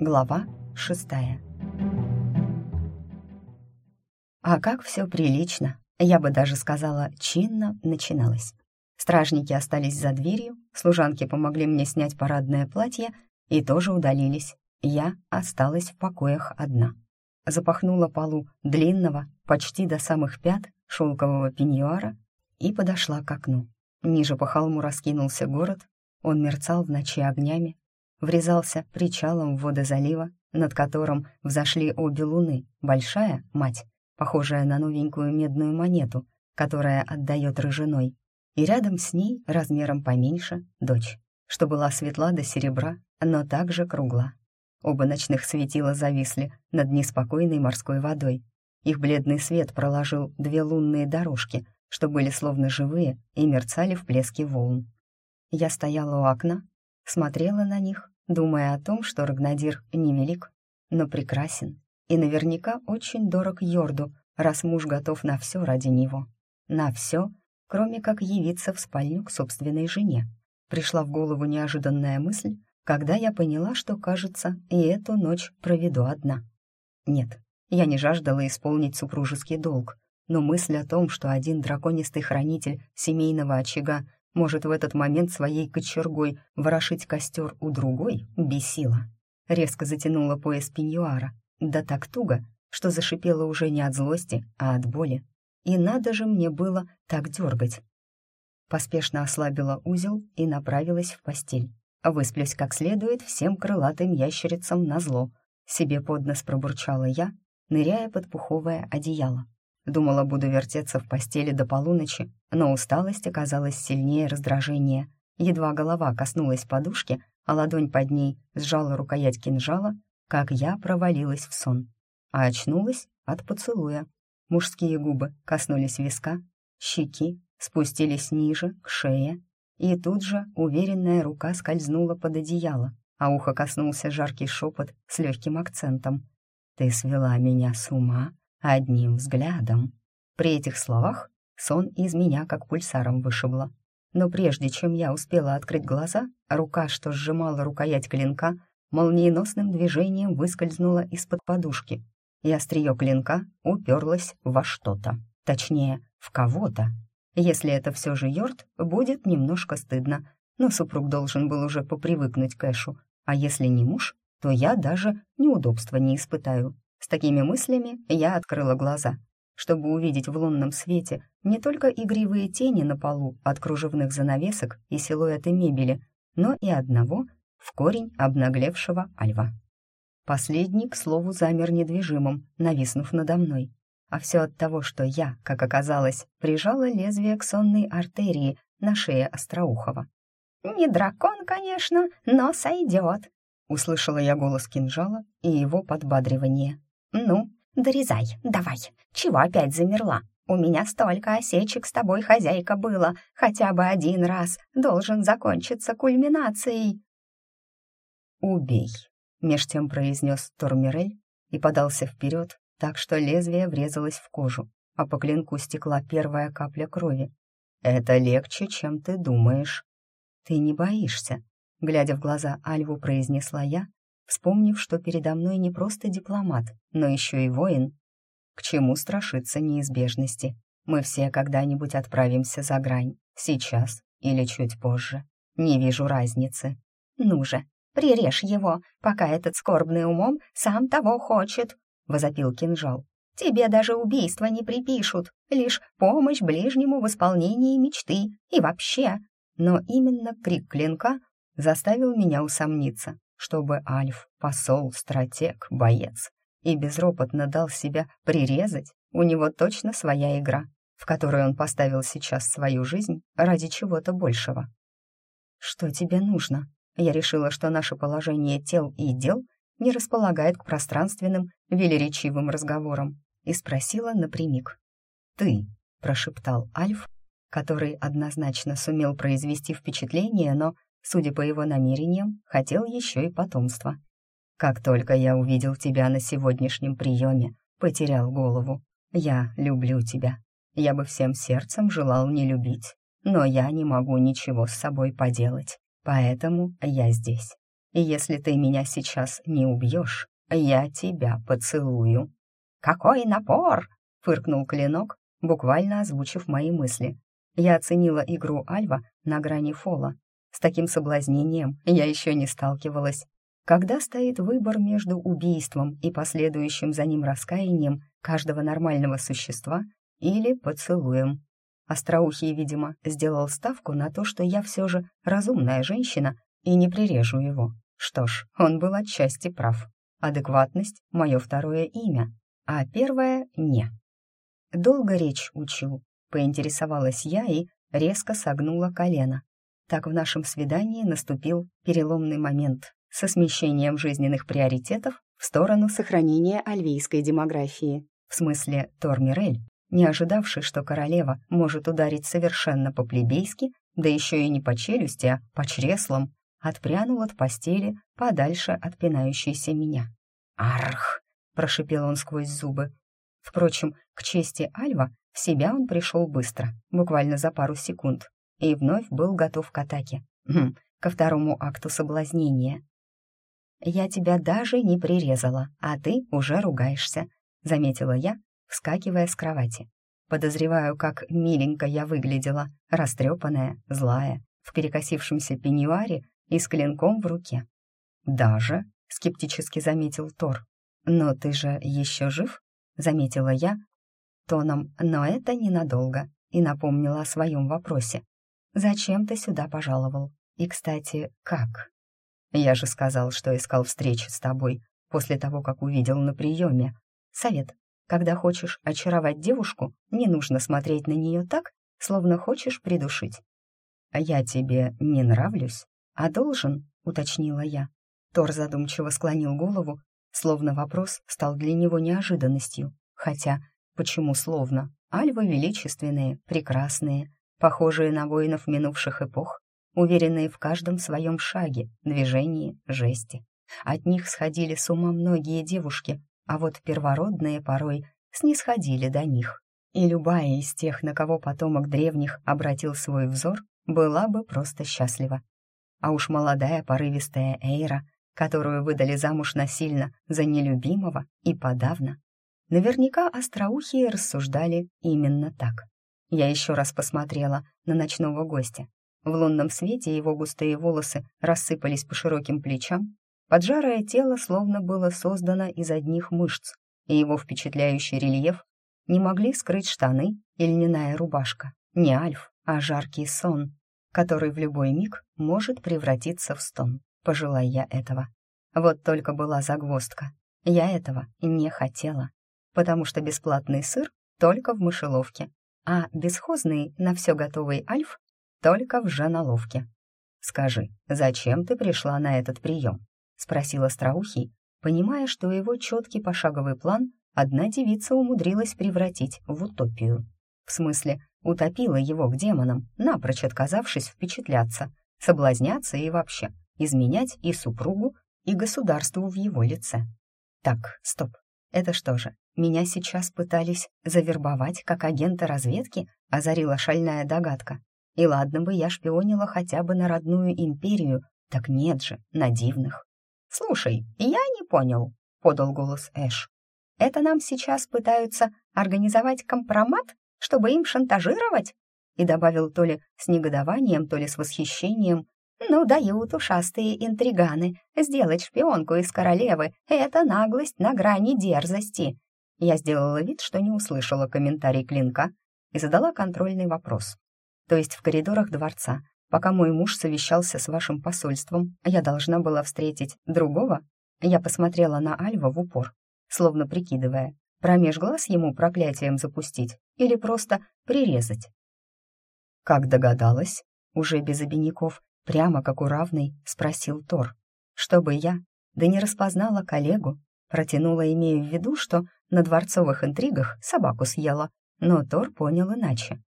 Глава шестая. А как все прилично, я бы даже сказала, чинно начиналось. Стражники остались за дверью, служанки помогли мне снять парадное платье и тоже удалились. Я осталась в покоях одна. Запахнула полу длинного, почти до самых пят, шелкового пеньюара и подошла к окну. Ниже по холму раскинулся город, он мерцал в ночи огнями, врезался причалом в воды залива, над которым взошли обе луны, большая, мать, похожая на новенькую медную монету, которая отдает рыжиной, и рядом с ней, размером поменьше, дочь, что была светла до серебра, но также кругла. Оба ночных светила зависли над неспокойной морской водой. Их бледный свет проложил две лунные дорожки, что были словно живые и мерцали в плеске волн. Я стояла у окна, смотрела на них думая о том, что Рагнадир невелик, но прекрасен и наверняка очень дорог Йорду, раз муж готов на все ради него. На все, кроме как явиться в спальню к собственной жене. Пришла в голову неожиданная мысль, когда я поняла, что, кажется, и эту ночь проведу одна. Нет, я не жаждала исполнить супружеский долг, но мысль о том, что один драконистый хранитель семейного очага может в этот момент своей кочергой ворошить костер у другой, бесила. Резко затянула пояс пеньюара, да так туго, что зашипела уже не от злости, а от боли. И надо же мне было так дергать. Поспешно ослабила узел и направилась в постель. Высплюсь как следует всем крылатым ящерицам на зло. Себе под нос пробурчала я, ныряя под пуховое одеяло. Думала, буду вертеться в постели до полуночи, но усталость оказалась сильнее раздражения. Едва голова коснулась подушки, а ладонь под ней сжала рукоять кинжала, как я провалилась в сон. А очнулась от поцелуя. Мужские губы коснулись виска, щеки спустились ниже, к шее, и тут же уверенная рука скользнула под одеяло, а ухо коснулся жаркий шепот с легким акцентом. «Ты свела меня с ума одним взглядом». При этих словах сон из меня как пульсаром вышибло. Но прежде чем я успела открыть глаза, рука, что сжимала рукоять клинка, молниеносным движением выскользнула из-под подушки, и острие клинка уперлось во что-то, точнее, в кого-то. Если это все же Йорд, будет немножко стыдно, но супруг должен был уже попривыкнуть к Эшу, а если не муж, то я даже неудобства не испытаю. С такими мыслями я открыла глаза, чтобы увидеть в лунном свете не только игривые тени на полу от кружевных занавесок и силуэты мебели, но и одного в корень обнаглевшего альва. Последний, к слову, замер недвижимым, нависнув надо мной. А все от того, что я, как оказалось, прижала лезвие к сонной артерии на шее Остроухова. «Не дракон, конечно, но сойдет», — услышала я голос кинжала и его подбадривание. «Ну, дорезай, давай. Чего опять замерла? У меня столько осечек с тобой, хозяйка, было. Хотя бы один раз должен закончиться кульминацией». «Убей», — меж тем произнес Тормирель и подался вперед, так что лезвие врезалось в кожу, а по клинку стекла первая капля крови. «Это легче, чем ты думаешь». «Ты не боишься», — глядя в глаза Альву, произнесла я, вспомнив, что передо мной не просто дипломат, но еще и воин. К чему страшиться неизбежности? Мы все когда-нибудь отправимся за грань, сейчас или чуть позже. Не вижу разницы. Ну же, прирежь его, пока этот скорбный умом сам того хочет, — возопил кинжал. Тебе даже убийства не припишут, лишь помощь ближнему в исполнении мечты и вообще. Но именно крик клинка заставил меня усомниться чтобы Альф, посол, стратег, боец, и безропотно дал себя прирезать, у него точно своя игра, в которой он поставил сейчас свою жизнь ради чего-то большего. «Что тебе нужно?» Я решила, что наше положение тел и дел не располагает к пространственным, велеречивым разговорам, и спросила напрямик. «Ты», — прошептал Альф, который однозначно сумел произвести впечатление, но Судя по его намерениям, хотел еще и потомства. Как только я увидел тебя на сегодняшнем приеме, потерял голову. Я люблю тебя. Я бы всем сердцем желал не любить, но я не могу ничего с собой поделать, поэтому я здесь. и если ты меня сейчас не убьешь, я тебя поцелую». «Какой напор!» — фыркнул клинок, буквально озвучив мои мысли. Я оценила игру Альва на грани фола. С таким соблазнением я еще не сталкивалась. Когда стоит выбор между убийством и последующим за ним раскаянием каждого нормального существа или поцелуем. Остроухий, видимо, сделал ставку на то, что я все же разумная женщина и не прирежу его. Что ж, он был отчасти прав. Адекватность — мое второе имя, а первое — не. Долго речь учил, поинтересовалась я и резко согнула колено. Так в нашем свидании наступил переломный момент со смещением жизненных приоритетов в сторону сохранения альвийской демографии. В смысле, Тормирель, не ожидавший, что королева может ударить совершенно по-плебейски, да еще и не по челюсти, а по чреслам, отпрянул от постели подальше от пинающейся меня. «Арх!» — прошипел он сквозь зубы. Впрочем, к чести Альва, в себя он пришел быстро, буквально за пару секунд, и вновь был готов к атаке. Хм, ко второму акту соблазнения. «Я тебя даже не прирезала, а ты уже ругаешься», — заметила я, вскакивая с кровати. Подозреваю, как миленько я выглядела, растрепанная, злая, в перекосившемся пеньюаре и с клинком в руке. «Даже?» — скептически заметил Тор. «Но ты же еще жив?» — заметила я тоном, но это ненадолго, и напомнила о своем вопросе. «Зачем ты сюда пожаловал? И, кстати, как?» «Я же сказал, что искал встречи с тобой после того, как увидел на приеме. Совет. Когда хочешь очаровать девушку, не нужно смотреть на нее так, словно хочешь придушить. «Я тебе не нравлюсь, а должен», — уточнила я. Тор задумчиво склонил голову, словно вопрос стал для него неожиданностью. Хотя, почему словно? Альвы величественные, прекрасные, похожие на воинов минувших эпох, уверенные в каждом своем шаге, движении, жесте. От них сходили с ума многие девушки, а вот первородные порой снисходили до них. И любая из тех, на кого потомок древних обратил свой взор, была бы просто счастлива. А уж молодая порывистая Эйра, которую выдали замуж насильно за нелюбимого и подавно. Наверняка остроухие рассуждали именно так. Я еще раз посмотрела на ночного гостя. В лунном свете его густые волосы рассыпались по широким плечам, Поджарое тело словно было создано из одних мышц, и его впечатляющий рельеф не могли скрыть штаны и льняная рубашка. Не альф, а жаркий сон, который в любой миг может превратиться в стон, пожелая я этого. Вот только была загвоздка. Я этого не хотела, потому что бесплатный сыр только в мышеловке, а бесхозный на все готовый альф только в женоловке. Скажи, зачем ты пришла на этот прием? — спросил Остроухий, понимая, что его четкий пошаговый план одна девица умудрилась превратить в утопию. В смысле, утопила его к демонам, напрочь отказавшись впечатляться, соблазняться и вообще изменять и супругу, и государству в его лице. Так, стоп, это что же, меня сейчас пытались завербовать как агента разведки, озарила шальная догадка. И ладно бы я шпионила хотя бы на родную империю, так нет же, на дивных. «Слушай, я не понял», — подал голос Эш. «Это нам сейчас пытаются организовать компромат, чтобы им шантажировать?» И добавил то ли с негодованием, то ли с восхищением. «Ну, дают ушастые интриганы. Сделать шпионку из королевы — это наглость на грани дерзости». Я сделала вид, что не услышала комментарий Клинка и задала контрольный вопрос. То есть в коридорах дворца Пока мой муж совещался с вашим посольством, я должна была встретить другого. Я посмотрела на Альва в упор, словно прикидывая, промеж глаз ему проклятием запустить или просто прирезать. Как догадалась, уже без обиняков, прямо как у равной, спросил Тор. Чтобы я, да не распознала коллегу, протянула, имея в виду, что на дворцовых интригах собаку съела, но Тор понял иначе.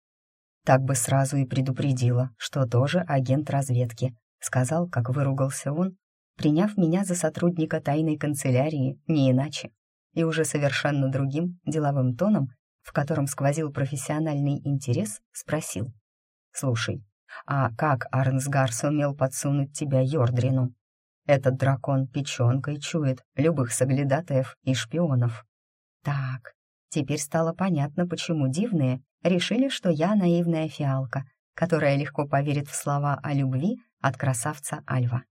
Так бы сразу и предупредила, что тоже агент разведки. Сказал, как выругался он, приняв меня за сотрудника тайной канцелярии, не иначе. И уже совершенно другим, деловым тоном, в котором сквозил профессиональный интерес, спросил. «Слушай, а как Арнсгар сумел подсунуть тебя Йордрину?» Этот дракон печенкой чует любых соглядатаев и шпионов. Так, теперь стало понятно, почему дивные решили, что я наивная фиалка, которая легко поверит в слова о любви от красавца Альва.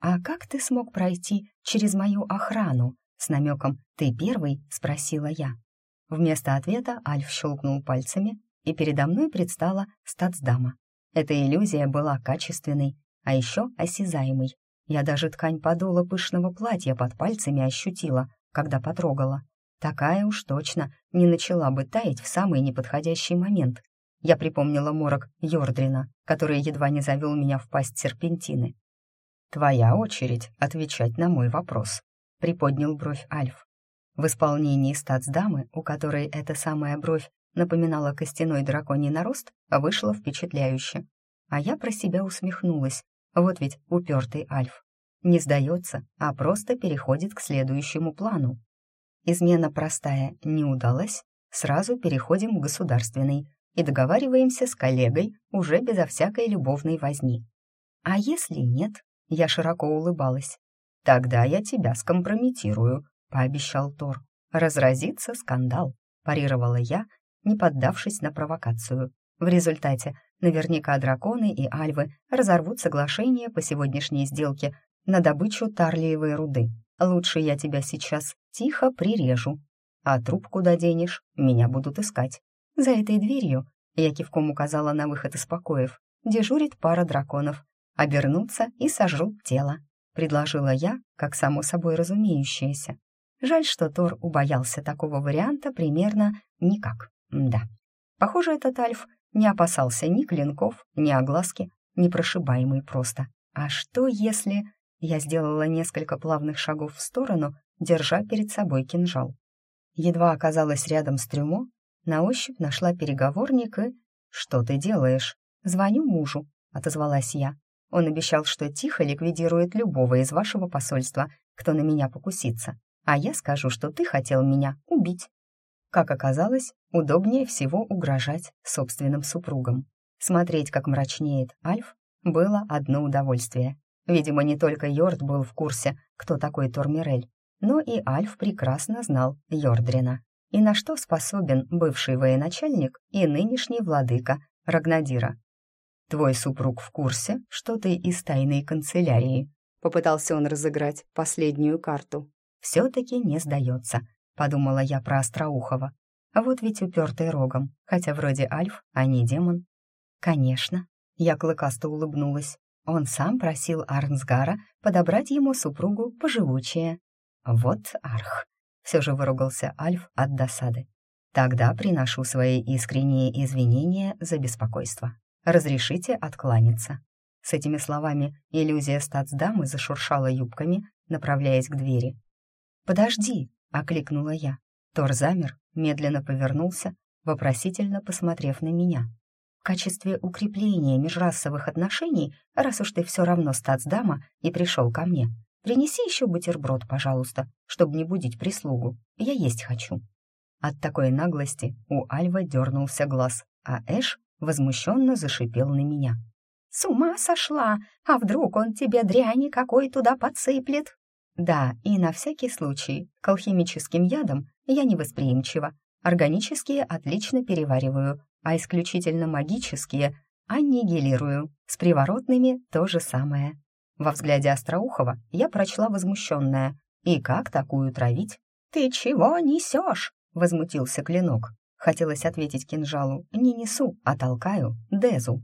«А как ты смог пройти через мою охрану?» С намеком «ты первый?» — спросила я. Вместо ответа Альф щелкнул пальцами, и передо мной предстала стацдама. Эта иллюзия была качественной, а еще осязаемой. Я даже ткань подола пышного платья под пальцами ощутила, когда потрогала. Такая уж точно не начала бы таять в самый неподходящий момент. Я припомнила морок Йордрина, который едва не завел меня в пасть серпентины. «Твоя очередь отвечать на мой вопрос», — приподнял бровь Альф. В исполнении стацдамы, у которой эта самая бровь напоминала костяной драконий нарост, вышло впечатляюще. А я про себя усмехнулась. Вот ведь упертый Альф. Не сдается, а просто переходит к следующему плану. Измена простая не удалась, сразу переходим к государственной и договариваемся с коллегой уже безо всякой любовной возни. А если нет, я широко улыбалась. «Тогда я тебя скомпрометирую», — пообещал Тор. «Разразится скандал», — парировала я, не поддавшись на провокацию. В результате наверняка драконы и альвы разорвут соглашение по сегодняшней сделке на добычу тарлиевой руды. Лучше я тебя сейчас тихо прирежу. А труп куда денешь, меня будут искать. За этой дверью, я кивком указала на выход из покоев, дежурит пара драконов, обернуться и сожрут тело», — предложила я, как само собой разумеющееся. Жаль, что Тор убоялся такого варианта примерно никак. Да. Похоже, этот Альф не опасался ни клинков, ни огласки, ни прошибаемый просто. А что если... Я сделала несколько плавных шагов в сторону, держа перед собой кинжал. Едва оказалась рядом с трюмо, на ощупь нашла переговорник и... «Что ты делаешь?» «Звоню мужу», — отозвалась я. Он обещал, что тихо ликвидирует любого из вашего посольства, кто на меня покусится. А я скажу, что ты хотел меня убить. Как оказалось, удобнее всего угрожать собственным супругам. Смотреть, как мрачнеет Альф, было одно удовольствие. Видимо, не только Йорд был в курсе, кто такой Тормирель, но и Альф прекрасно знал Йордрина. И на что способен бывший военачальник и нынешний владыка Рагнадира. «Твой супруг в курсе, что ты из тайной канцелярии?» Попытался он разыграть последнюю карту. «Все-таки не сдается», — подумала я про Остроухова. А вот ведь упертый рогом, хотя вроде Альф, а не демон. «Конечно», — я клыкасто улыбнулась. Он сам просил Арнсгара подобрать ему супругу поживучее. «Вот арх», — все же выругался Альф от досады. «Тогда приношу свои искренние извинения за беспокойство». Разрешите откланяться». С этими словами иллюзия стацдамы зашуршала юбками, направляясь к двери. «Подожди!» — окликнула я. Тор замер, медленно повернулся, вопросительно посмотрев на меня. «В качестве укрепления межрасовых отношений, раз уж ты все равно стацдама и пришел ко мне, принеси еще бутерброд, пожалуйста, чтобы не будить прислугу. Я есть хочу». От такой наглости у Альва дернулся глаз, а Эш возмущенно зашипел на меня. «С ума сошла! А вдруг он тебе дряни какой туда подсыплет?» «Да, и на всякий случай, к алхимическим ядам я невосприимчива. Органические отлично перевариваю, а исключительно магические аннигилирую. С приворотными то же самое». Во взгляде Остроухова я прочла возмущенная. «И как такую травить?» «Ты чего несешь?» — возмутился Клинок. Хотелось ответить кинжалу «не несу, а толкаю Дезу».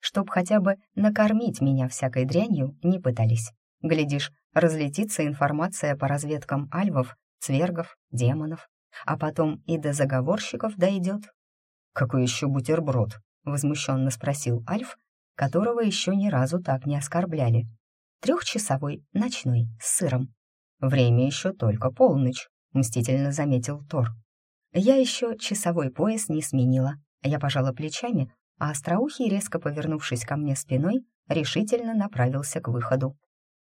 Чтоб хотя бы накормить меня всякой дрянью не пытались. Глядишь, разлетится информация по разведкам альвов, цвергов, демонов, а потом и до заговорщиков дойдет. «Какой еще бутерброд?» — возмущенно спросил Альф, которого еще ни разу так не оскорбляли. «Трехчасовой, ночной, с сыром». «Время еще только полночь», — мстительно заметил Тор. Я еще часовой пояс не сменила. Я пожала плечами, а Остроухий, резко повернувшись ко мне спиной, решительно направился к выходу.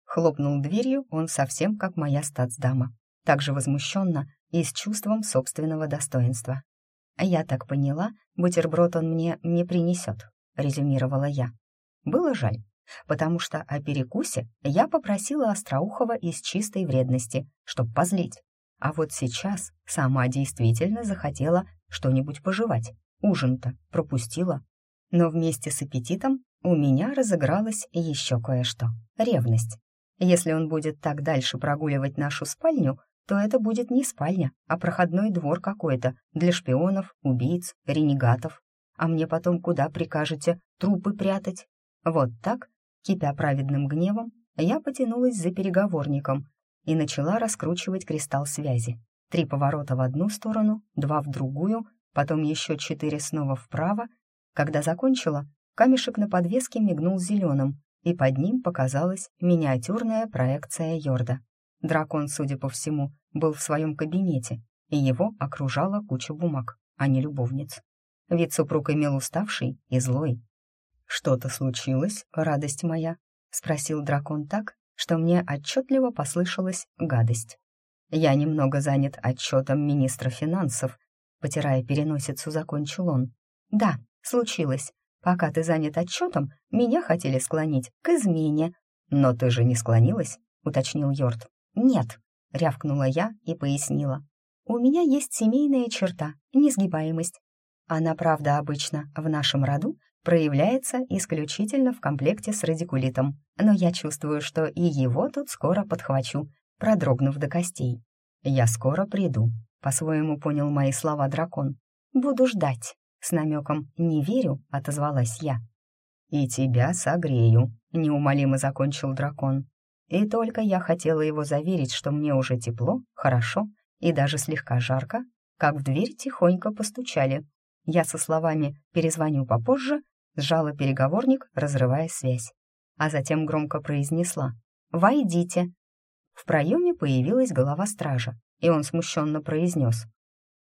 Хлопнул дверью он совсем как моя стацдама, также возмущенно и с чувством собственного достоинства. «Я так поняла, бутерброд он мне не принесет», — резюмировала я. Было жаль. потому что о перекусе я попросила Остроухова из чистой вредности, чтоб позлить. А вот сейчас сама действительно захотела что-нибудь пожевать. Ужин-то пропустила. Но вместе с аппетитом у меня разыгралось еще кое-что — ревность. Если он будет так дальше прогуливать нашу спальню, то это будет не спальня, а проходной двор какой-то для шпионов, убийц, ренегатов. А мне потом куда прикажете трупы прятать? Вот так, кипя праведным гневом, я потянулась за переговорником и начала раскручивать кристалл связи. Три поворота в одну сторону, два в другую, потом еще четыре снова вправо. Когда закончила, камешек на подвеске мигнул зеленым, и под ним показалась миниатюрная проекция Йорда. Дракон, судя по всему, был в своем кабинете, и его окружала куча бумаг, а не любовниц. Вид супруг имел уставший и злой. «Что-то случилось, радость моя?» — спросил дракон так, что мне отчетливо послышалась гадость. «Я немного занят отчетом министра финансов», — потирая переносицу, закончил он. «Да, случилось. Пока ты занят отчетом, меня хотели склонить к измене». «Но ты же не склонилась?» — уточнил Йорд. «Нет», — рявкнула я и пояснила. «У меня есть семейная черта — несгибаемость. Она, правда, обычно в нашем роду проявляется исключительно в комплекте с радикулитом, но я чувствую, что и его тут скоро подхвачу, продрогнув до костей. «Я скоро приду», — по-своему понял мои слова дракон. «Буду ждать», — с намеком «не верю», — отозвалась я. «И тебя согрею», — неумолимо закончил дракон. И только я хотела его заверить, что мне уже тепло, хорошо и даже слегка жарко, как в дверь тихонько постучали. Я со словами «перезвоню попозже» сжала переговорник, разрывая связь, а затем громко произнесла «Войдите». В проеме появилась голова стража, и он смущенно произнес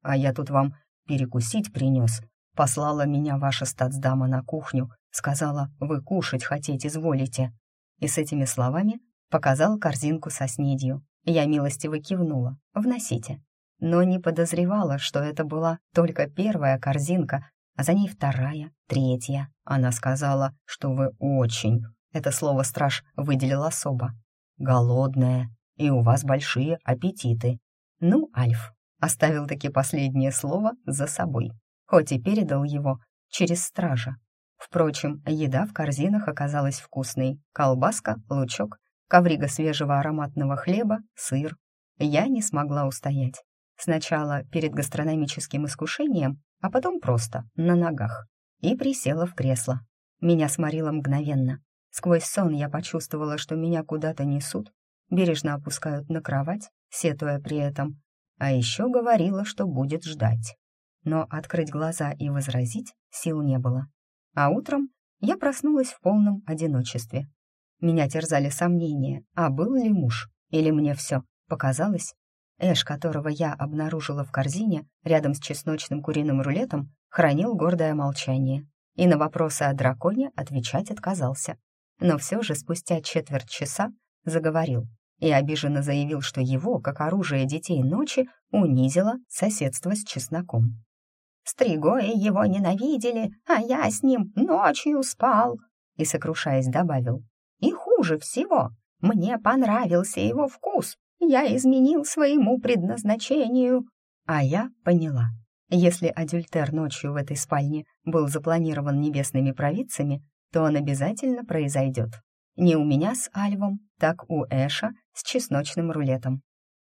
«А я тут вам перекусить принес. Послала меня ваша стацдама на кухню, сказала, вы кушать хотеть изволите». И с этими словами Показал корзинку со снедью. Я милостиво кивнула. «Вносите». Но не подозревала, что это была только первая корзинка, а за ней вторая, третья. Она сказала, что вы очень, это слово страж выделил особо, голодная, и у вас большие аппетиты. Ну, Альф, оставил таки последнее слово за собой, хоть и передал его через стража. Впрочем, еда в корзинах оказалась вкусной. Колбаска, лучок коврига свежего ароматного хлеба, сыр. Я не смогла устоять. Сначала перед гастрономическим искушением, а потом просто на ногах. И присела в кресло. Меня сморило мгновенно. Сквозь сон я почувствовала, что меня куда-то несут, бережно опускают на кровать, сетуя при этом. А еще говорила, что будет ждать. Но открыть глаза и возразить сил не было. А утром я проснулась в полном одиночестве. Меня терзали сомнения, а был ли муж, или мне все показалось. Эш, которого я обнаружила в корзине рядом с чесночным куриным рулетом, хранил гордое молчание и на вопросы о драконе отвечать отказался. Но все же спустя четверть часа заговорил и обиженно заявил, что его, как оружие детей ночи, унизило соседство с чесноком. «Стригои его ненавидели, а я с ним ночью спал», и, сокрушаясь, добавил, и хуже всего, мне понравился его вкус. Я изменил своему предназначению. А я поняла. Если адюльтер ночью в этой спальне был запланирован небесными провидцами, то он обязательно произойдет. Не у меня с Альвом, так у Эша с чесночным рулетом.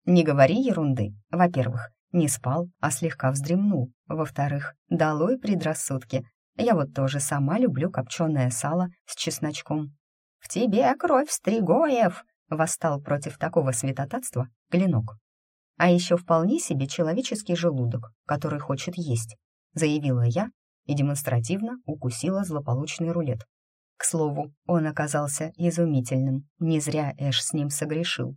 Не говори ерунды. Во-первых, не спал, а слегка вздремнул. Во-вторых, долой предрассудки. Я вот тоже сама люблю копченое сало с чесночком. «В тебе кровь Стригоев!» — восстал против такого святотатства Клинок. «А еще вполне себе человеческий желудок, который хочет есть», — заявила я и демонстративно укусила злополучный рулет. К слову, он оказался изумительным, не зря Эш с ним согрешил.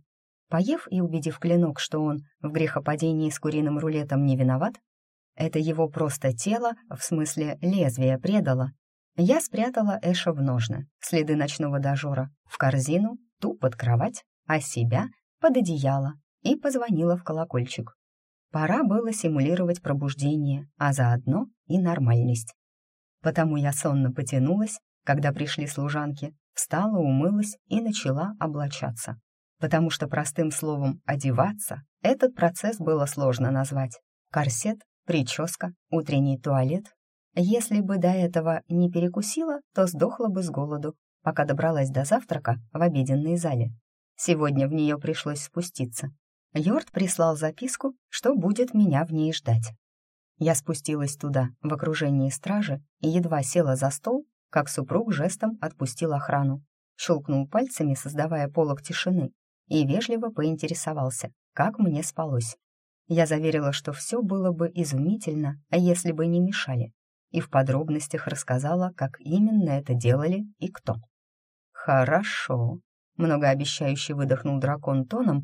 Поев и убедив Клинок, что он в грехопадении с куриным рулетом не виноват, это его просто тело, в смысле лезвие, предало, я спрятала Эша в ножны, следы ночного дожора, в корзину, ту под кровать, а себя под одеяло и позвонила в колокольчик. Пора было симулировать пробуждение, а заодно и нормальность. Потому я сонно потянулась, когда пришли служанки, встала, умылась и начала облачаться. Потому что простым словом «одеваться» этот процесс было сложно назвать. Корсет, прическа, утренний туалет. Если бы до этого не перекусила, то сдохла бы с голоду, пока добралась до завтрака в обеденной зале. Сегодня в нее пришлось спуститься. Йорд прислал записку, что будет меня в ней ждать. Я спустилась туда, в окружении стражи, и едва села за стол, как супруг жестом отпустил охрану, щелкнул пальцами, создавая полог тишины, и вежливо поинтересовался, как мне спалось. Я заверила, что все было бы изумительно, если бы не мешали, и в подробностях рассказала, как именно это делали и кто. «Хорошо», — многообещающе выдохнул дракон тоном,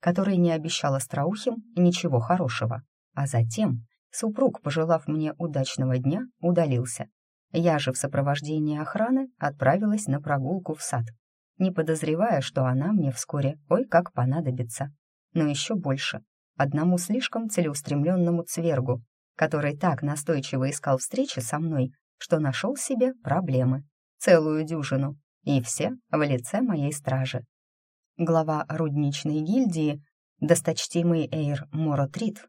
который не обещал остроухим ничего хорошего. А затем супруг, пожелав мне удачного дня, удалился. Я же в сопровождении охраны отправилась на прогулку в сад, не подозревая, что она мне вскоре ой как понадобится. Но еще больше одному слишком целеустремленному цвергу, который так настойчиво искал встречи со мной, что нашел себе проблемы. Целую дюжину, и все в лице моей стражи глава рудничной гильдии, досточтимый Эйр Моротрит,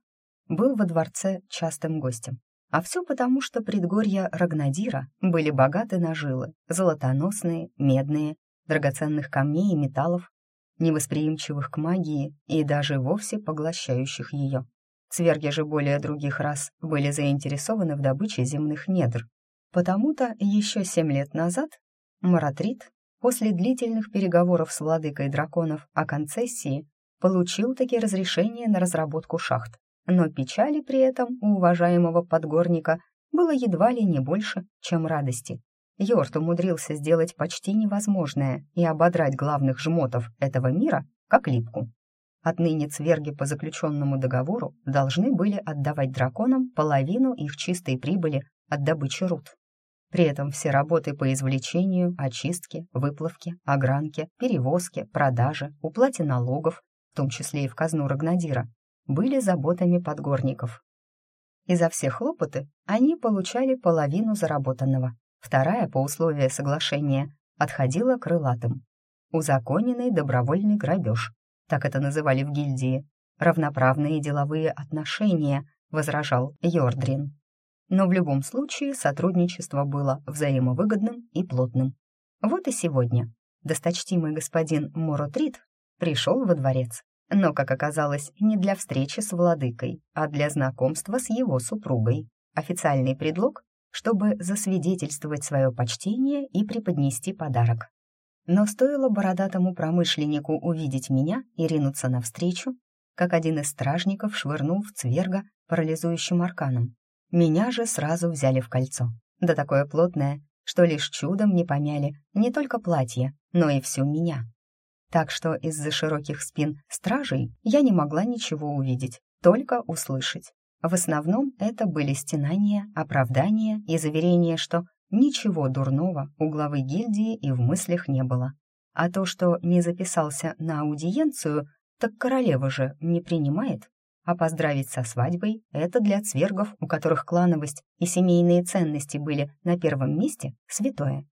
был во дворце частым гостем. А все потому, что предгорья Рагнадира были богаты на жилы, золотоносные, медные, драгоценных камней и металлов, невосприимчивых к магии и даже вовсе поглощающих ее. Цверги же более других рас были заинтересованы в добыче земных недр. Потому-то еще семь лет назад Моратрит после длительных переговоров с владыкой драконов о концессии получил таки разрешение на разработку шахт. Но печали при этом у уважаемого подгорника было едва ли не больше, чем радости. Йорт умудрился сделать почти невозможное и ободрать главных жмотов этого мира как липку. Отныне цверги по заключенному договору должны были отдавать драконам половину их чистой прибыли от добычи руд. При этом все работы по извлечению, очистке, выплавке, огранке, перевозке, продаже, уплате налогов, в том числе и в казну Рагнадира, были заботами подгорников. И за все хлопоты они получали половину заработанного. Вторая, по условию соглашения, отходила крылатым. Узаконенный добровольный грабеж, так это называли в гильдии. Равноправные деловые отношения, возражал Йордрин но в любом случае сотрудничество было взаимовыгодным и плотным. Вот и сегодня досточтимый господин Моротрит пришел во дворец, но, как оказалось, не для встречи с владыкой, а для знакомства с его супругой. Официальный предлог, чтобы засвидетельствовать свое почтение и преподнести подарок. Но стоило бородатому промышленнику увидеть меня и ринуться навстречу, как один из стражников швырнул в цверга парализующим арканом. Меня же сразу взяли в кольцо. Да такое плотное, что лишь чудом не помяли не только платье, но и всю меня. Так что из-за широких спин стражей я не могла ничего увидеть, только услышать. В основном это были стенания, оправдания и заверения, что ничего дурного у главы гильдии и в мыслях не было. А то, что не записался на аудиенцию, так королева же не принимает. А поздравить со свадьбой — это для цвергов, у которых клановость и семейные ценности были на первом месте, святое.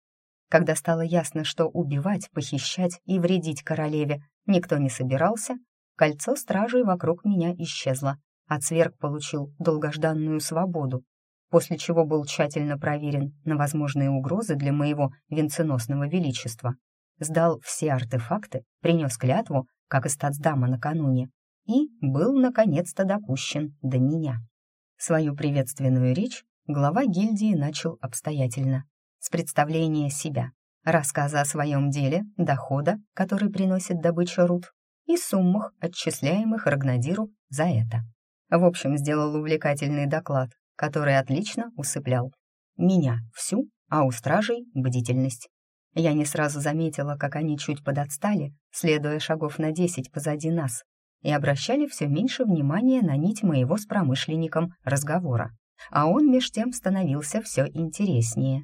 Когда стало ясно, что убивать, похищать и вредить королеве никто не собирался, кольцо стражей вокруг меня исчезло, а цверг получил долгожданную свободу, после чего был тщательно проверен на возможные угрозы для моего венценосного величества. Сдал все артефакты, принес клятву, как и стацдама накануне, и был наконец-то допущен до меня. Свою приветственную речь глава гильдии начал обстоятельно, с представления себя, рассказа о своем деле, дохода, который приносит добыча руд, и суммах, отчисляемых Рагнадиру за это. В общем, сделал увлекательный доклад, который отлично усыплял. Меня всю, а у стражей — бдительность. Я не сразу заметила, как они чуть подотстали, следуя шагов на десять позади нас, и обращали все меньше внимания на нить моего с промышленником разговора. А он меж тем становился все интереснее.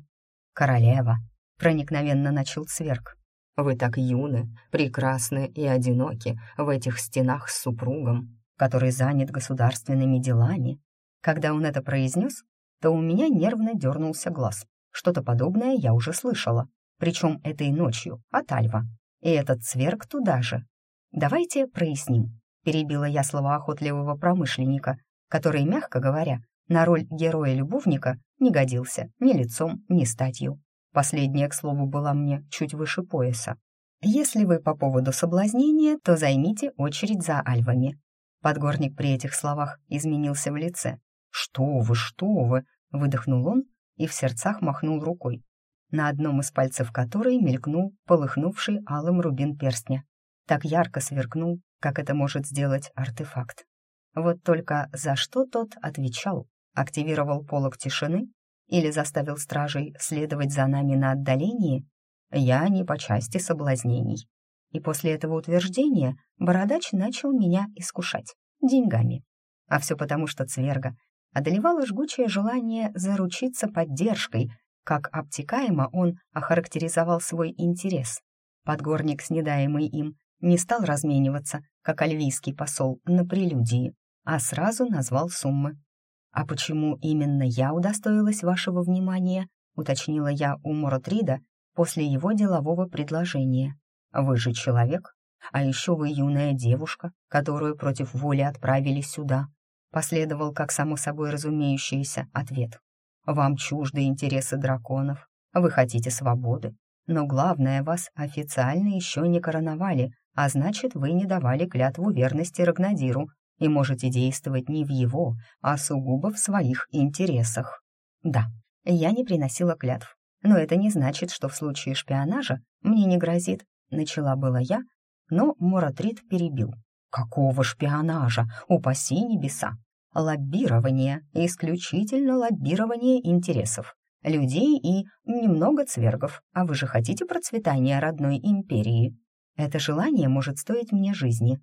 «Королева», — проникновенно начал Сверк, «вы так юны, прекрасны и одиноки в этих стенах с супругом, который занят государственными делами». Когда он это произнес, то у меня нервно дернулся глаз. Что-то подобное я уже слышала. причем этой ночью, от Альва. И этот цверг туда же. Давайте проясним, перебила я слова охотливого промышленника, который, мягко говоря, на роль героя-любовника не годился ни лицом, ни статью. Последняя, к слову, была мне чуть выше пояса. Если вы по поводу соблазнения, то займите очередь за альвами. Подгорник при этих словах изменился в лице. «Что вы, что вы!» — выдохнул он и в сердцах махнул рукой, на одном из пальцев которой мелькнул полыхнувший алым рубин перстня. Так ярко сверкнул, как это может сделать артефакт. Вот только за что тот отвечал? Активировал полог тишины или заставил стражей следовать за нами на отдалении? Я не по части соблазнений. И после этого утверждения бородач начал меня искушать деньгами. А все потому, что Цверга одолевало жгучее желание заручиться поддержкой, как обтекаемо он охарактеризовал свой интерес. Подгорник, снедаемый им, не стал размениваться, как альвийский посол, на прелюдии, а сразу назвал суммы. «А почему именно я удостоилась вашего внимания?» — уточнила я у Моротрида после его делового предложения. «Вы же человек, а еще вы юная девушка, которую против воли отправили сюда», последовал, как само собой разумеющийся, ответ. «Вам чужды интересы драконов, вы хотите свободы, но главное, вас официально еще не короновали, а значит, вы не давали клятву верности Рагнадиру и можете действовать не в его, а сугубо в своих интересах. Да, я не приносила клятв, но это не значит, что в случае шпионажа мне не грозит. Начала была я, но Моратрит перебил. Какого шпионажа? Упаси небеса! Лоббирование, исключительно лоббирование интересов людей и немного цвергов, а вы же хотите процветания родной империи. Это желание может стоить мне жизни,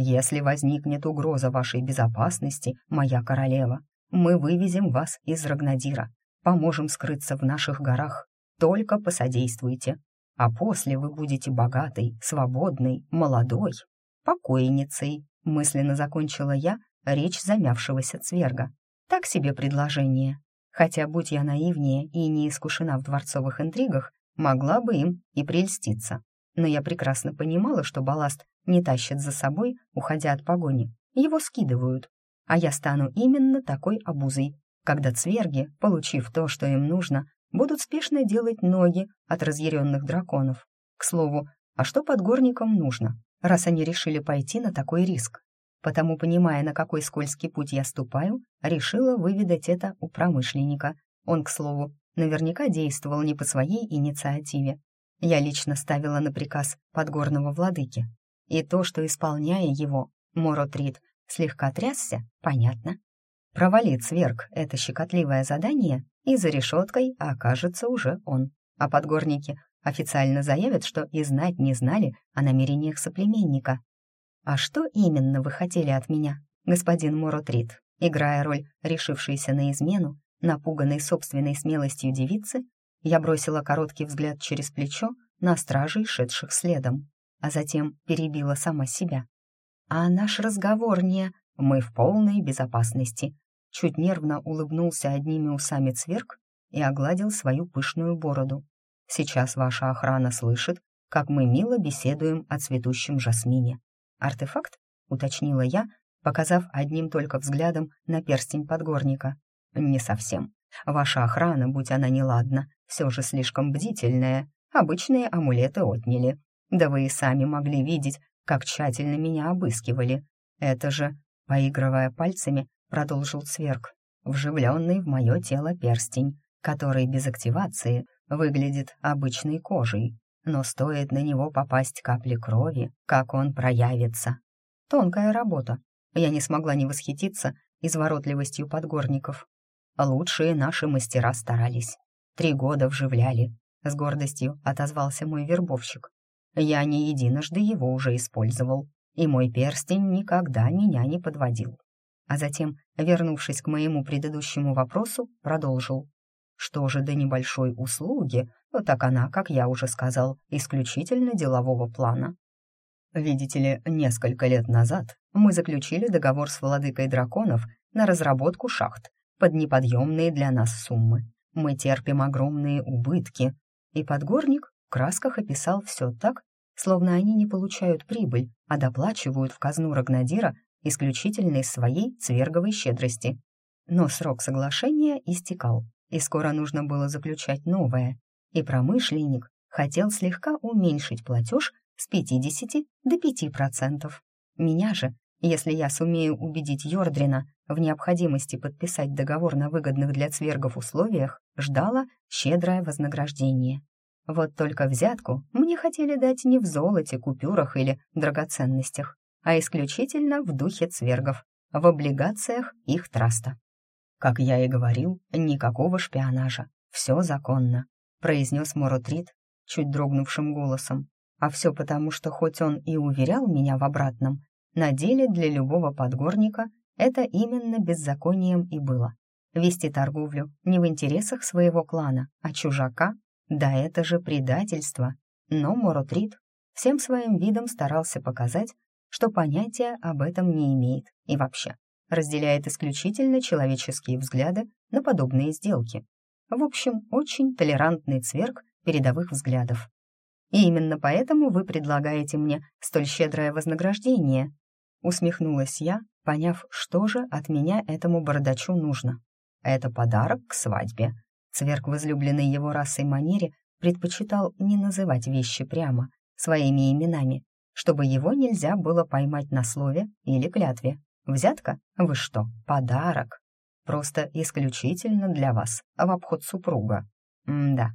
если возникнет угроза вашей безопасности, моя королева, мы вывезем вас из Рагнадира, поможем скрыться в наших горах. Только посодействуйте. А после вы будете богатой, свободной, молодой, покойницей, мысленно закончила я речь замявшегося цверга. Так себе предложение. Хотя, будь я наивнее и не искушена в дворцовых интригах, могла бы им и прельститься. Но я прекрасно понимала, что балласт не тащат за собой, уходя от погони. Его скидывают. А я стану именно такой обузой, когда цверги, получив то, что им нужно, будут спешно делать ноги от разъяренных драконов. К слову, а что подгорникам нужно, раз они решили пойти на такой риск? Потому, понимая, на какой скользкий путь я ступаю, решила выведать это у промышленника. Он, к слову, наверняка действовал не по своей инициативе. Я лично ставила на приказ подгорного владыки, и то, что, исполняя его, Моротрид слегка трясся, понятно. Провалит сверг это щекотливое задание, и за решеткой окажется уже он. А подгорники официально заявят, что и знать не знали о намерениях соплеменника. «А что именно вы хотели от меня, господин Моротрид?» Играя роль решившейся на измену, напуганной собственной смелостью девицы, я бросила короткий взгляд через плечо на стражей, шедших следом а затем перебила сама себя. «А наш разговор не... Мы в полной безопасности». Чуть нервно улыбнулся одними усами цверк и огладил свою пышную бороду. «Сейчас ваша охрана слышит, как мы мило беседуем о цветущем жасмине. Артефакт?» — уточнила я, показав одним только взглядом на перстень подгорника. «Не совсем. Ваша охрана, будь она неладна, все же слишком бдительная. Обычные амулеты отняли. Да вы и сами могли видеть, как тщательно меня обыскивали. Это же, поигрывая пальцами, продолжил сверк, вживленный в мое тело перстень, который без активации выглядит обычной кожей, но стоит на него попасть капли крови, как он проявится. Тонкая работа. Я не смогла не восхититься изворотливостью подгорников. Лучшие наши мастера старались. Три года вживляли. С гордостью отозвался мой вербовщик. Я не единожды его уже использовал, и мой перстень никогда меня не подводил. А затем, вернувшись к моему предыдущему вопросу, продолжил. Что же до небольшой услуги, так она, как я уже сказал, исключительно делового плана. Видите ли, несколько лет назад мы заключили договор с владыкой драконов на разработку шахт под неподъемные для нас суммы. Мы терпим огромные убытки, и подгорник в красках описал все так, словно они не получают прибыль, а доплачивают в казну Рагнадира исключительно из своей цверговой щедрости. Но срок соглашения истекал, и скоро нужно было заключать новое, и промышленник хотел слегка уменьшить платеж с 50 до 5%. Меня же, если я сумею убедить Йордрина в необходимости подписать договор на выгодных для цвергов условиях, ждало щедрое вознаграждение. Вот только взятку мне хотели дать не в золоте, купюрах или драгоценностях, а исключительно в духе цвергов, в облигациях их траста. Как я и говорил, никакого шпионажа, все законно, произнес Моротрит чуть дрогнувшим голосом. А все потому, что хоть он и уверял меня в обратном, на деле для любого подгорника это именно беззаконием и было. Вести торговлю не в интересах своего клана, а чужака, да это же предательство. Но Моротрит всем своим видом старался показать, что понятия об этом не имеет и вообще разделяет исключительно человеческие взгляды на подобные сделки. В общем, очень толерантный цверг передовых взглядов. И именно поэтому вы предлагаете мне столь щедрое вознаграждение. Усмехнулась я, поняв, что же от меня этому бородачу нужно. Это подарок к свадьбе. Цверг, возлюбленный его расой манере, предпочитал не называть вещи прямо, своими именами, чтобы его нельзя было поймать на слове или клятве. Взятка? Вы что, подарок? Просто исключительно для вас, в обход супруга. М-да,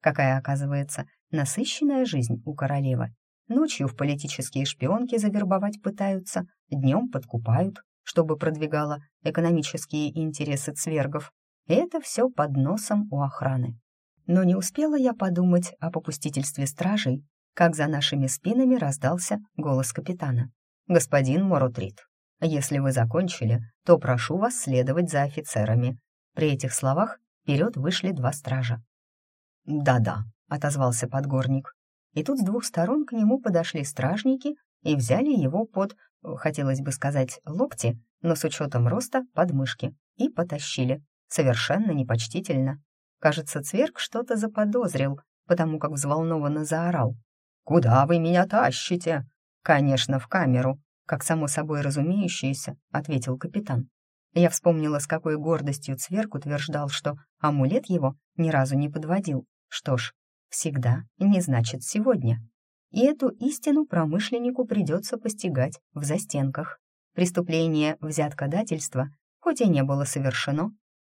какая, оказывается, насыщенная жизнь у королевы. Ночью в политические шпионки завербовать пытаются, днем подкупают, чтобы продвигала экономические интересы цвергов. И это все под носом у охраны. Но не успела я подумать о попустительстве стражей, как за нашими спинами раздался голос капитана. «Господин Морутрит, если вы закончили, то прошу вас следовать за офицерами». При этих словах вперед вышли два стража. «Да-да», — отозвался подгорник. И тут с двух сторон к нему подошли стражники и взяли его под, хотелось бы сказать, локти, но с учетом роста подмышки, и потащили. Совершенно непочтительно. Кажется, Цверк что-то заподозрил, потому как взволнованно заорал. «Куда вы меня тащите?» «Конечно, в камеру», как само собой разумеющееся, ответил капитан. Я вспомнила, с какой гордостью Цверк утверждал, что амулет его ни разу не подводил. Что ж, всегда не значит сегодня. И эту истину промышленнику придется постигать в застенках. Преступление взяткодательства хоть и не было совершено,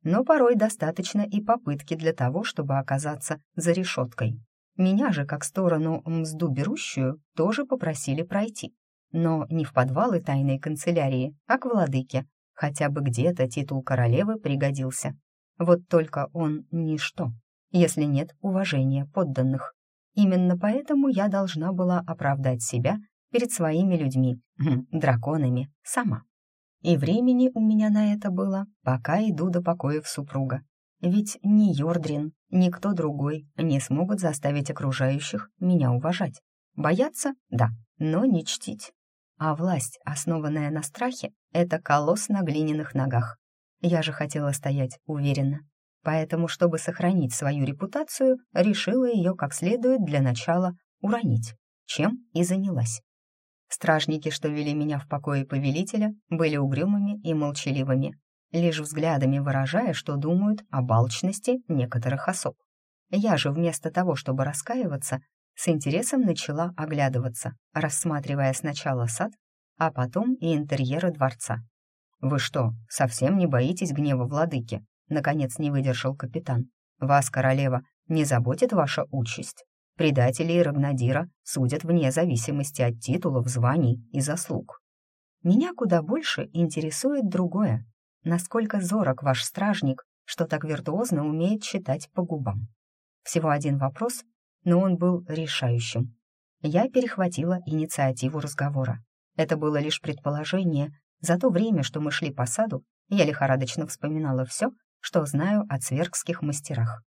но порой достаточно и попытки для того, чтобы оказаться за решеткой. Меня же, как сторону мзду берущую, тоже попросили пройти. Но не в подвалы тайной канцелярии, а к владыке. Хотя бы где-то титул королевы пригодился. Вот только он ничто если нет уважения подданных. Именно поэтому я должна была оправдать себя перед своими людьми, хм, драконами, сама. И времени у меня на это было, пока иду до покоев супруга. Ведь ни Йордрин, ни кто другой не смогут заставить окружающих меня уважать. Бояться — да, но не чтить. А власть, основанная на страхе, — это колосс на глиняных ногах. Я же хотела стоять уверенно, поэтому, чтобы сохранить свою репутацию, решила ее как следует для начала уронить, чем и занялась. Стражники, что вели меня в покое повелителя, были угрюмыми и молчаливыми, лишь взглядами выражая, что думают о балчности некоторых особ. Я же вместо того, чтобы раскаиваться, с интересом начала оглядываться, рассматривая сначала сад, а потом и интерьеры дворца. «Вы что, совсем не боитесь гнева владыки?» Наконец не выдержал капитан. «Вас, королева, не заботит ваша участь. Предателей Рагнадира судят вне зависимости от титулов, званий и заслуг. Меня куда больше интересует другое. Насколько зорок ваш стражник, что так виртуозно умеет читать по губам. Всего один вопрос, но он был решающим. Я перехватила инициативу разговора. Это было лишь предположение. За то время, что мы шли по саду, я лихорадочно вспоминала все, что знаю о цвергских мастерах.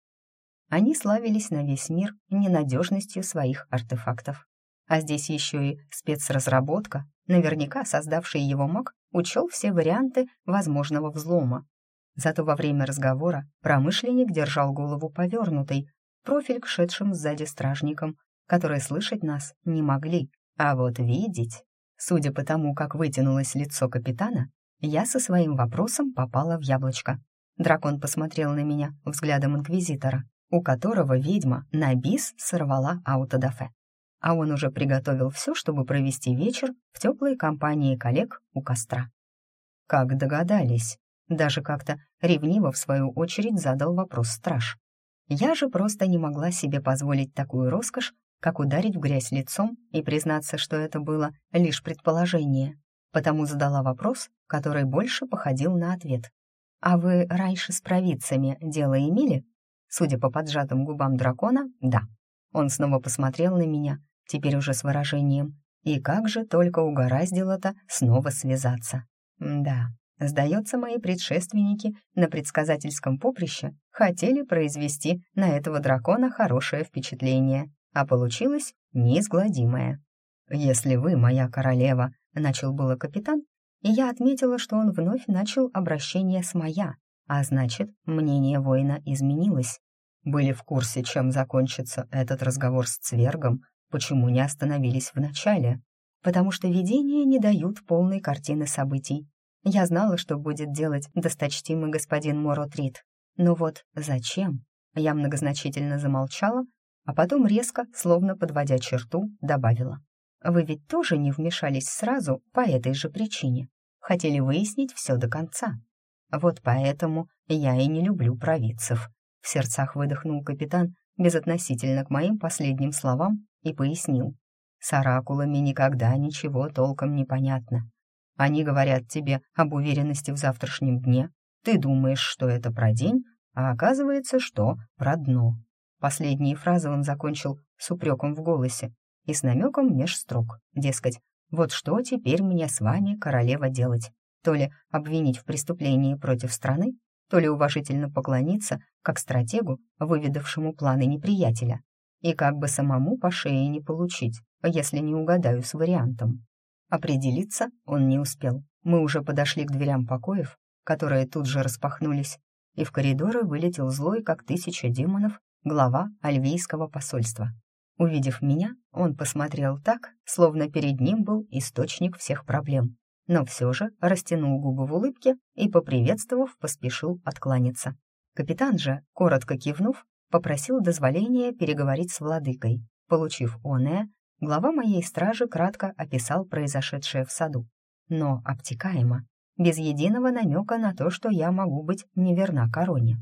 Они славились на весь мир ненадежностью своих артефактов. А здесь еще и спецразработка, наверняка создавший его маг учел все варианты возможного взлома. Зато во время разговора промышленник держал голову повернутой, профиль к шедшим сзади стражникам, которые слышать нас не могли, а вот видеть. Судя по тому, как вытянулось лицо капитана, я со своим вопросом попала в яблочко. Дракон посмотрел на меня взглядом инквизитора, у которого ведьма на бис сорвала аутодафе. А он уже приготовил все, чтобы провести вечер в теплой компании коллег у костра. Как догадались, даже как-то ревниво в свою очередь задал вопрос страж. Я же просто не могла себе позволить такую роскошь, как ударить в грязь лицом и признаться, что это было лишь предположение. Потому задала вопрос, который больше походил на ответ. «А вы раньше с провидцами дело имели?» Судя по поджатым губам дракона, да. Он снова посмотрел на меня, теперь уже с выражением. И как же только угораздило-то снова связаться. Да, сдается, мои предшественники на предсказательском поприще хотели произвести на этого дракона хорошее впечатление, а получилось неизгладимое. «Если вы, моя королева», — начал было капитан, и я отметила, что он вновь начал обращение с «моя», а значит, мнение воина изменилось. Были в курсе, чем закончится этот разговор с Цвергом, почему не остановились в начале. Потому что видения не дают полной картины событий. Я знала, что будет делать досточтимый господин Моротрит. Но вот зачем? Я многозначительно замолчала, а потом резко, словно подводя черту, добавила. Вы ведь тоже не вмешались сразу по этой же причине. Хотели выяснить все до конца. Вот поэтому я и не люблю провидцев. В сердцах выдохнул капитан безотносительно к моим последним словам и пояснил. С оракулами никогда ничего толком не понятно. Они говорят тебе об уверенности в завтрашнем дне. Ты думаешь, что это про день, а оказывается, что про дно. Последние фразы он закончил с упреком в голосе и с намеком меж строк, дескать, вот что теперь мне с вами, королева, делать? То ли обвинить в преступлении против страны, то ли уважительно поклониться, как стратегу, выведавшему планы неприятеля, и как бы самому по шее не получить, если не угадаю с вариантом. Определиться он не успел. Мы уже подошли к дверям покоев, которые тут же распахнулись, и в коридоры вылетел злой, как тысяча демонов, глава альвийского посольства. Увидев меня, он посмотрел так, словно перед ним был источник всех проблем, но все же растянул губы в улыбке и, поприветствовав, поспешил откланяться. Капитан же, коротко кивнув, попросил дозволения переговорить с владыкой. Получив оное, глава моей стражи кратко описал произошедшее в саду, но обтекаемо, без единого намека на то, что я могу быть неверна короне.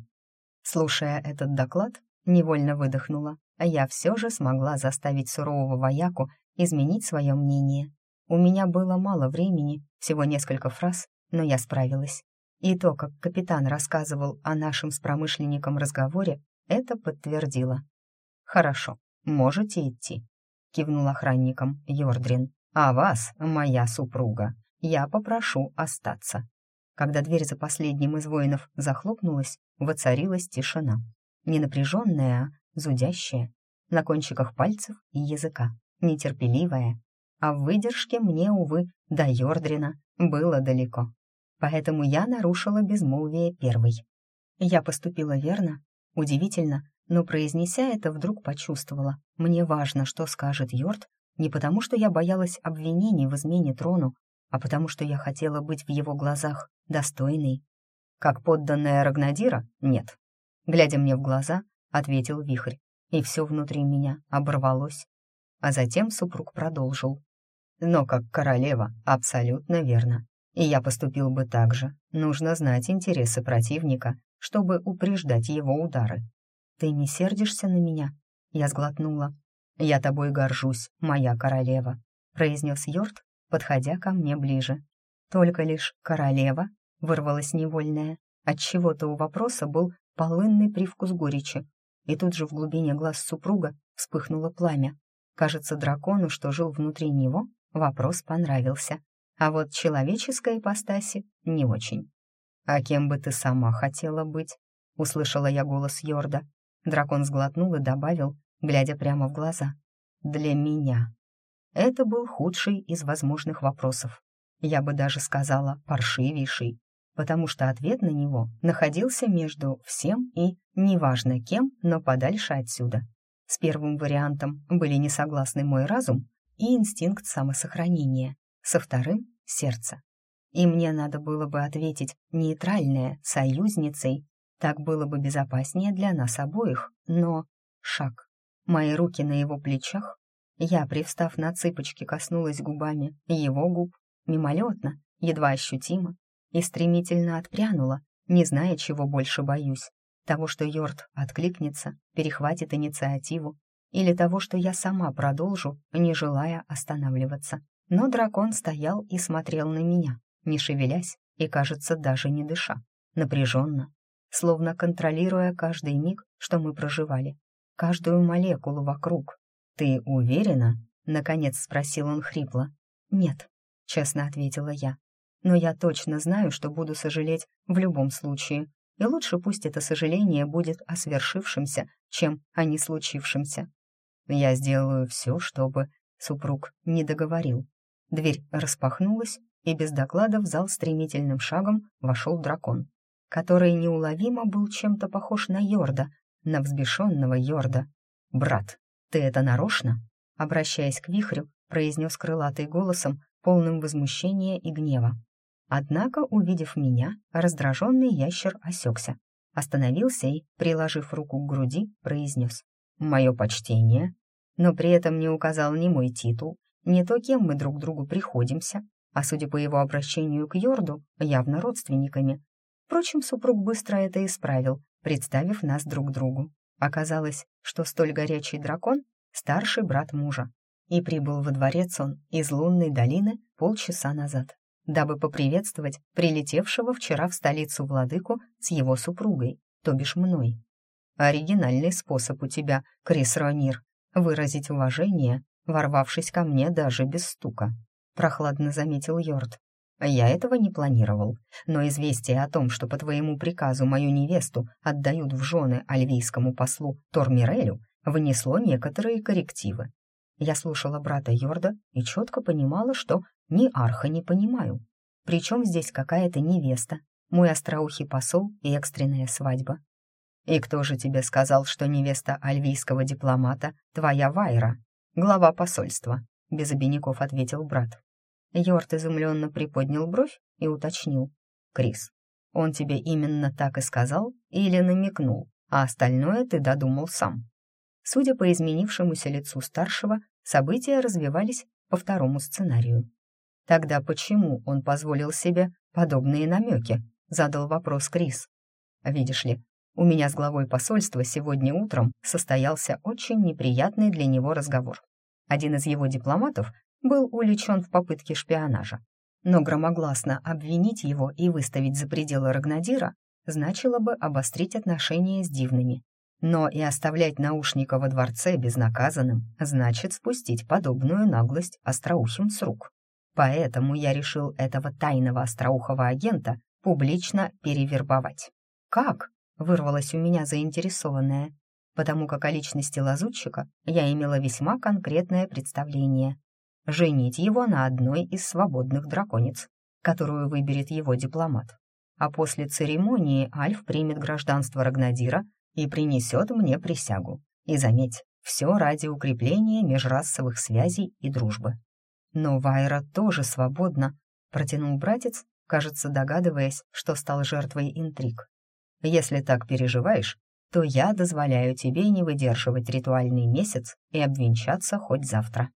Слушая этот доклад, невольно выдохнула, а я все же смогла заставить сурового вояку изменить свое мнение. У меня было мало времени, всего несколько фраз, но я справилась. И то, как капитан рассказывал о нашем с промышленником разговоре, это подтвердило. «Хорошо, можете идти», — кивнул охранником Йордрин. «А вас, моя супруга, я попрошу остаться». Когда дверь за последним из воинов захлопнулась, воцарилась тишина. Не напряженная, зудящая, на кончиках пальцев и языка, нетерпеливая. А в выдержке мне, увы, до Йордрина было далеко. Поэтому я нарушила безмолвие первой. Я поступила верно, удивительно, но произнеся это, вдруг почувствовала. Мне важно, что скажет Йорд, не потому что я боялась обвинений в измене трону, а потому что я хотела быть в его глазах достойной. Как подданная Рагнадира? Нет. Глядя мне в глаза, ответил Вихрь, и все внутри меня оборвалось. А затем супруг продолжил. Но как королева, абсолютно верно. И я поступил бы так же. Нужно знать интересы противника, чтобы упреждать его удары. «Ты не сердишься на меня?» Я сглотнула. «Я тобой горжусь, моя королева», — произнес Йорд, подходя ко мне ближе. «Только лишь королева?» — вырвалась невольная. Отчего-то у вопроса был полынный привкус горечи. И тут же в глубине глаз супруга вспыхнуло пламя. Кажется, дракону, что жил внутри него, вопрос понравился. А вот человеческой ипостаси не очень. «А кем бы ты сама хотела быть?» — услышала я голос Йорда. Дракон сглотнул и добавил, глядя прямо в глаза. «Для меня». Это был худший из возможных вопросов. Я бы даже сказала, паршивейший. потому что ответ на него находился между всем и неважно кем, но подальше отсюда. С первым вариантом были не согласны мой разум и инстинкт самосохранения, со вторым — сердце. И мне надо было бы ответить нейтральное, союзницей, так было бы безопаснее для нас обоих, но... Шаг. Мои руки на его плечах. Я, привстав на цыпочки, коснулась губами его губ, мимолетно, едва ощутимо, и стремительно отпрянула, не зная, чего больше боюсь. Того, что Йорд откликнется, перехватит инициативу, или того, что я сама продолжу, не желая останавливаться. Но дракон стоял и смотрел на меня, не шевелясь и, кажется, даже не дыша, напряженно, словно контролируя каждый миг, что мы проживали, каждую молекулу вокруг. «Ты уверена?» — наконец спросил он хрипло. «Нет», — честно ответила я. «Но я точно знаю, что буду сожалеть в любом случае, и лучше пусть это сожаление будет о свершившемся, чем о не случившемся. Я сделаю все, чтобы...» Супруг не договорил. Дверь распахнулась, и без доклада в зал стремительным шагом вошел дракон, который неуловимо был чем-то похож на Йорда, на взбешенного Йорда. «Брат, ты это нарочно?» Обращаясь к вихрю, произнес крылатый голосом, полным возмущения и гнева. Однако, увидев меня, раздраженный ящер осекся, остановился и, приложив руку к груди, произнес «Мое почтение», но при этом не указал ни мой титул, ни то, кем мы друг другу приходимся, а судя по его обращению к Йорду, явно родственниками. Впрочем, супруг быстро это исправил, представив нас друг другу. Оказалось, что столь горячий дракон — старший брат мужа, и прибыл во дворец он из лунной долины полчаса назад дабы поприветствовать прилетевшего вчера в столицу владыку с его супругой, то бишь мной. Оригинальный способ у тебя, Крис Ронир, выразить уважение, ворвавшись ко мне даже без стука, прохладно заметил Йорд. Я этого не планировал, но известие о том, что по твоему приказу мою невесту отдают в жены альвийскому послу Тормирелю, внесло некоторые коррективы. Я слушала брата Йорда и четко понимала, что ни арха не понимаю. Причем здесь какая-то невеста, мой остроухий посол и экстренная свадьба. И кто же тебе сказал, что невеста альвийского дипломата твоя Вайра, глава посольства? Без обиняков ответил брат. Йорт изумленно приподнял бровь и уточнил. Крис, он тебе именно так и сказал или намекнул, а остальное ты додумал сам. Судя по изменившемуся лицу старшего, события развивались по второму сценарию. Тогда почему он позволил себе подобные намеки? Задал вопрос Крис. Видишь ли, у меня с главой посольства сегодня утром состоялся очень неприятный для него разговор. Один из его дипломатов был увлечен в попытке шпионажа. Но громогласно обвинить его и выставить за пределы Рагнадира значило бы обострить отношения с дивными. Но и оставлять наушника во дворце безнаказанным значит спустить подобную наглость остроухим с рук. Поэтому я решил этого тайного остроухого агента публично перевербовать. «Как?» — вырвалась у меня заинтересованная, потому как о личности лазутчика я имела весьма конкретное представление. Женить его на одной из свободных драконец, которую выберет его дипломат. А после церемонии Альф примет гражданство Рагнадира и принесет мне присягу. И заметь, все ради укрепления межрасовых связей и дружбы. «Но Вайра тоже свободна», — протянул братец, кажется, догадываясь, что стал жертвой интриг. «Если так переживаешь, то я дозволяю тебе не выдерживать ритуальный месяц и обвенчаться хоть завтра».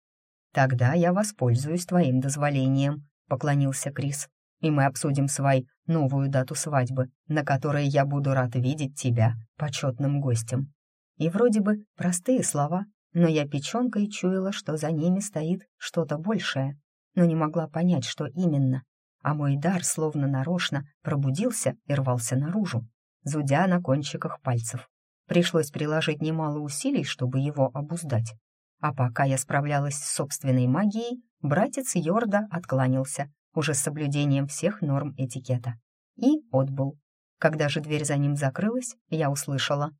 «Тогда я воспользуюсь твоим дозволением», — поклонился Крис, «и мы обсудим свой новую дату свадьбы, на которой я буду рад видеть тебя почетным гостем». И вроде бы простые слова, но я печенкой чуяла, что за ними стоит что-то большее, но не могла понять, что именно. А мой дар словно нарочно пробудился и рвался наружу, зудя на кончиках пальцев. Пришлось приложить немало усилий, чтобы его обуздать. А пока я справлялась с собственной магией, братец Йорда откланялся, уже с соблюдением всех норм этикета. И отбыл. Когда же дверь за ним закрылась, я услышала.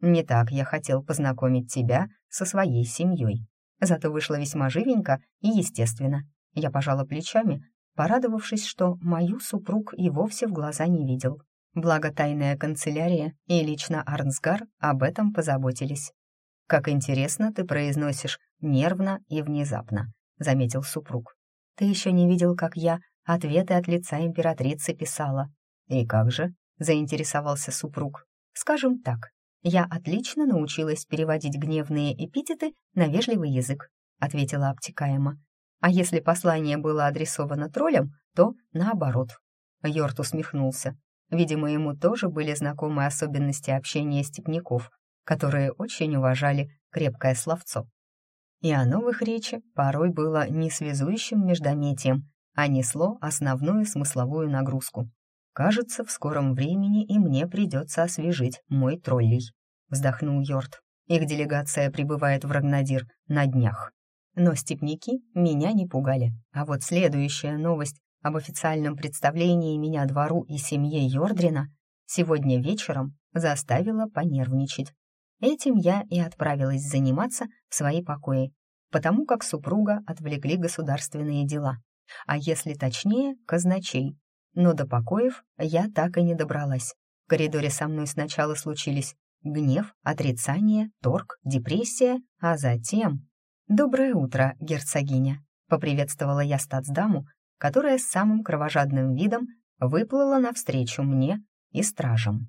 Не так я хотел познакомить тебя со своей семьей. Зато вышло весьма живенько и естественно. Я пожала плечами, порадовавшись, что мою супруг и вовсе в глаза не видел. Благо тайная канцелярия и лично Арнсгар об этом позаботились. «Как интересно ты произносишь нервно и внезапно», — заметил супруг. «Ты еще не видел, как я ответы от лица императрицы писала». «И как же?» — заинтересовался супруг. «Скажем так, я отлично научилась переводить гневные эпитеты на вежливый язык», — ответила обтекаемо. «А если послание было адресовано троллям, то наоборот». Йорт усмехнулся. Видимо, ему тоже были знакомы особенности общения степняков, которые очень уважали крепкое словцо. И оно в их речи порой было не связующим междометием, а несло основную смысловую нагрузку. «Кажется, в скором времени и мне придется освежить мой троллей», — вздохнул Йорт. «Их делегация прибывает в Рагнадир на днях». Но степняки меня не пугали, а вот следующая новость об официальном представлении меня двору и семье Йордрина сегодня вечером заставила понервничать. Этим я и отправилась заниматься в свои покои, потому как супруга отвлекли государственные дела, а если точнее, казначей. Но до покоев я так и не добралась. В коридоре со мной сначала случились гнев, отрицание, торг, депрессия, а затем... «Доброе утро, герцогиня!» — поприветствовала я стацдаму, которая самым кровожадным видом выплыла навстречу мне и стражам.